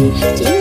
Just